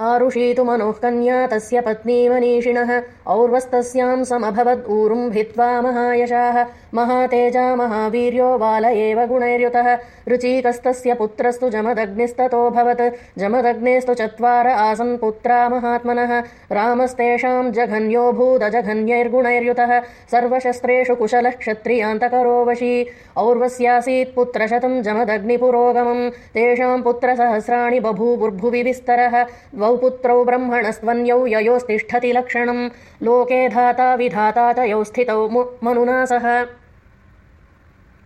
आरुषीतु मनोः कन्या तस्य पत्नी मनीषिणः और्वस्तस्याम् समभवद् ऊरुम् भित्त्वा महायशाः। महातेजा महावीर्यो बाल एव गुणैर्युतः। रुचीकस्तस्य पुत्रस्तु जमदग्निस्ततोऽभवत् जमदग्नेस्तु चत्वार आसन् पुत्रा महात्मनः। रामस्तेषाम् जघन्यो भूदजघन्यैर्गुणैर्युतः सर्वशस्त्रेषु कुशलः क्षत्रियान्तकरो वशी और्वस्यासीत् पुत्रशतम् जमदग्निपुरोगमम्। तेषाम् पुत्रसहस्राणि बभूवुर्भुवि विस्तरः द्वौ पुत्रौ ब्रह्मणस्त्वन्यौ ययोस्तिष्ठति लक्षणम्। लोके धाता विधाता च यौ स्थितौ मनुना सह